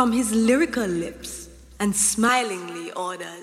from his lyrical lips and smilingly orders,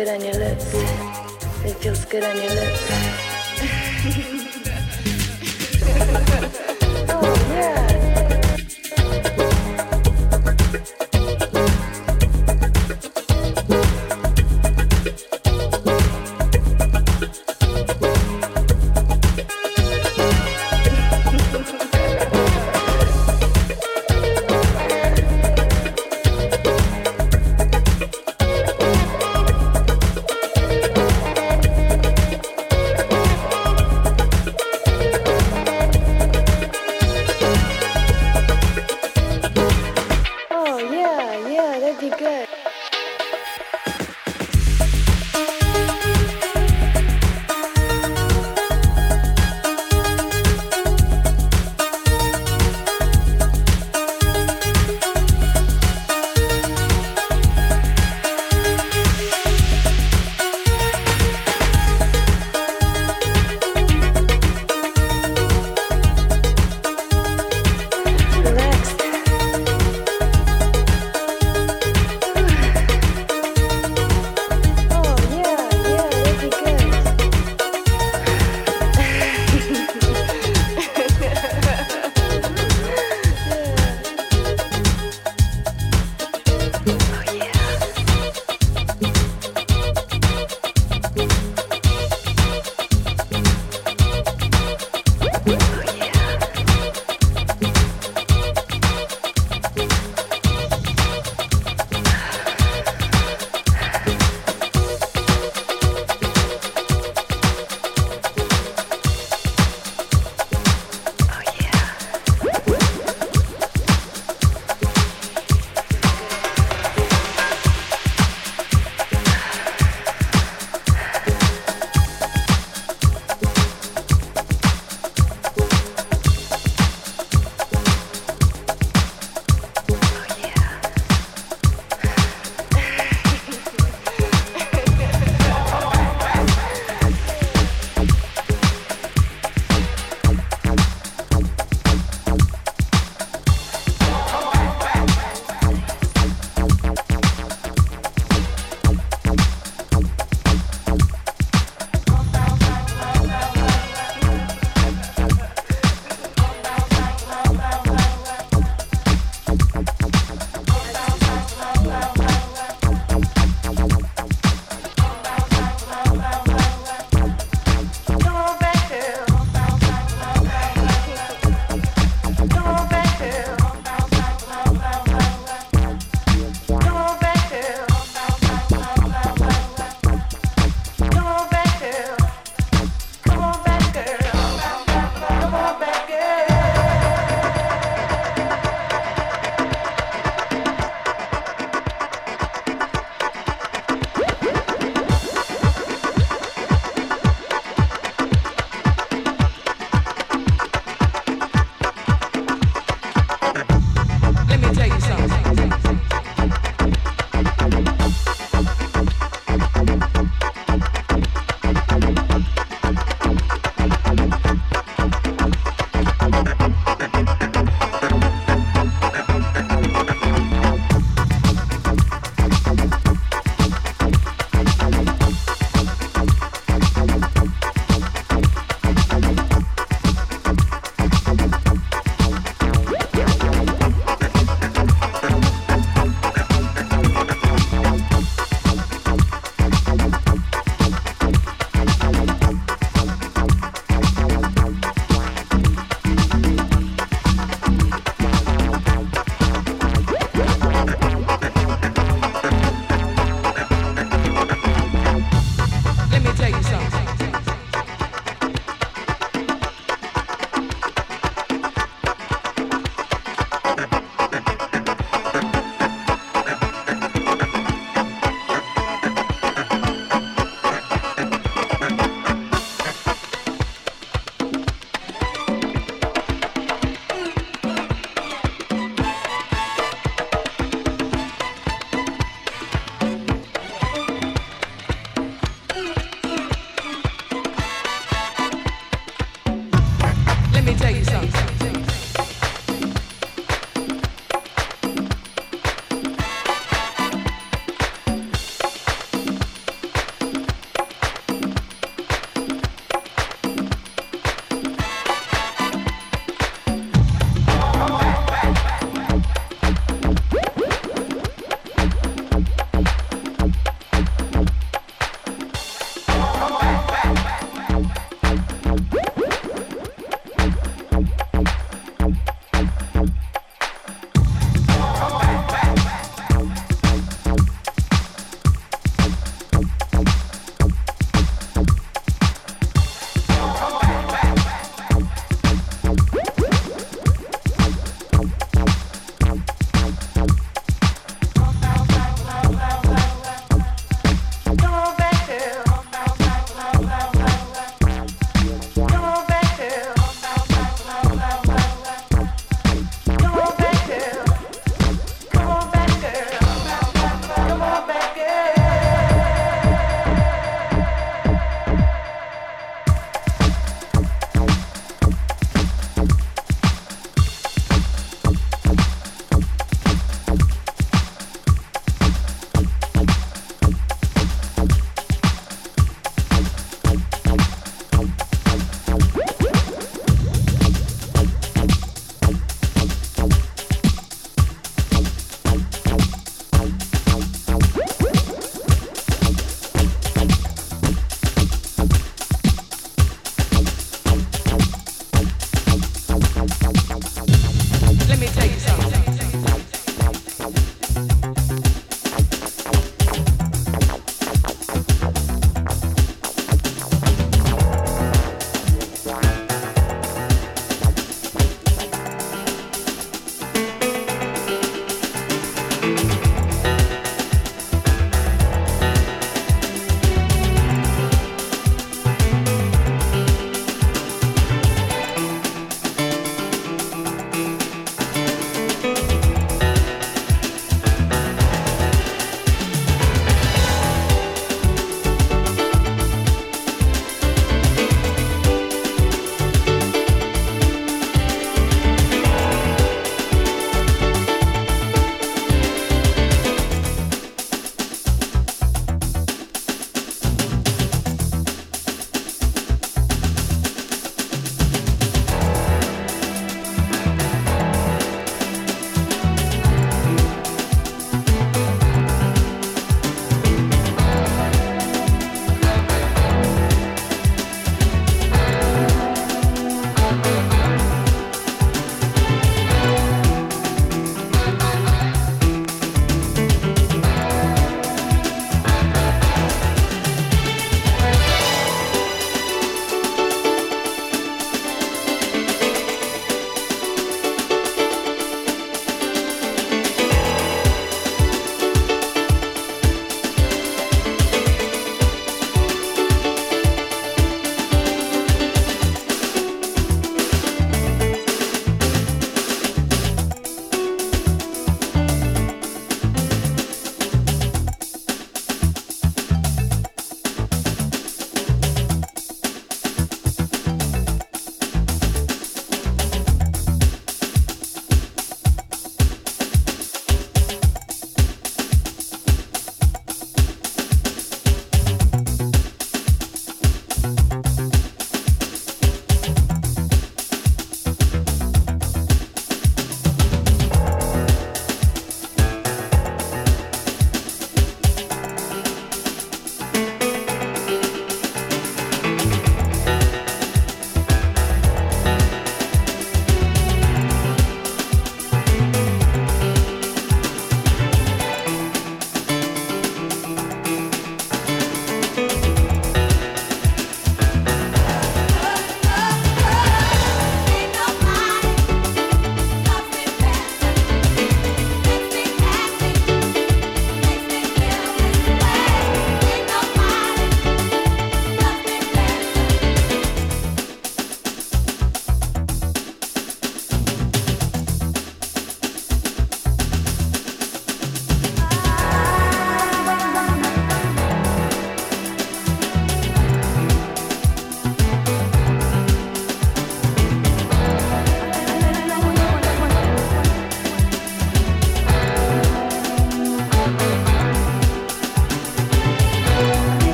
wioskę ranie lepiej, wioskę ranie lepiej.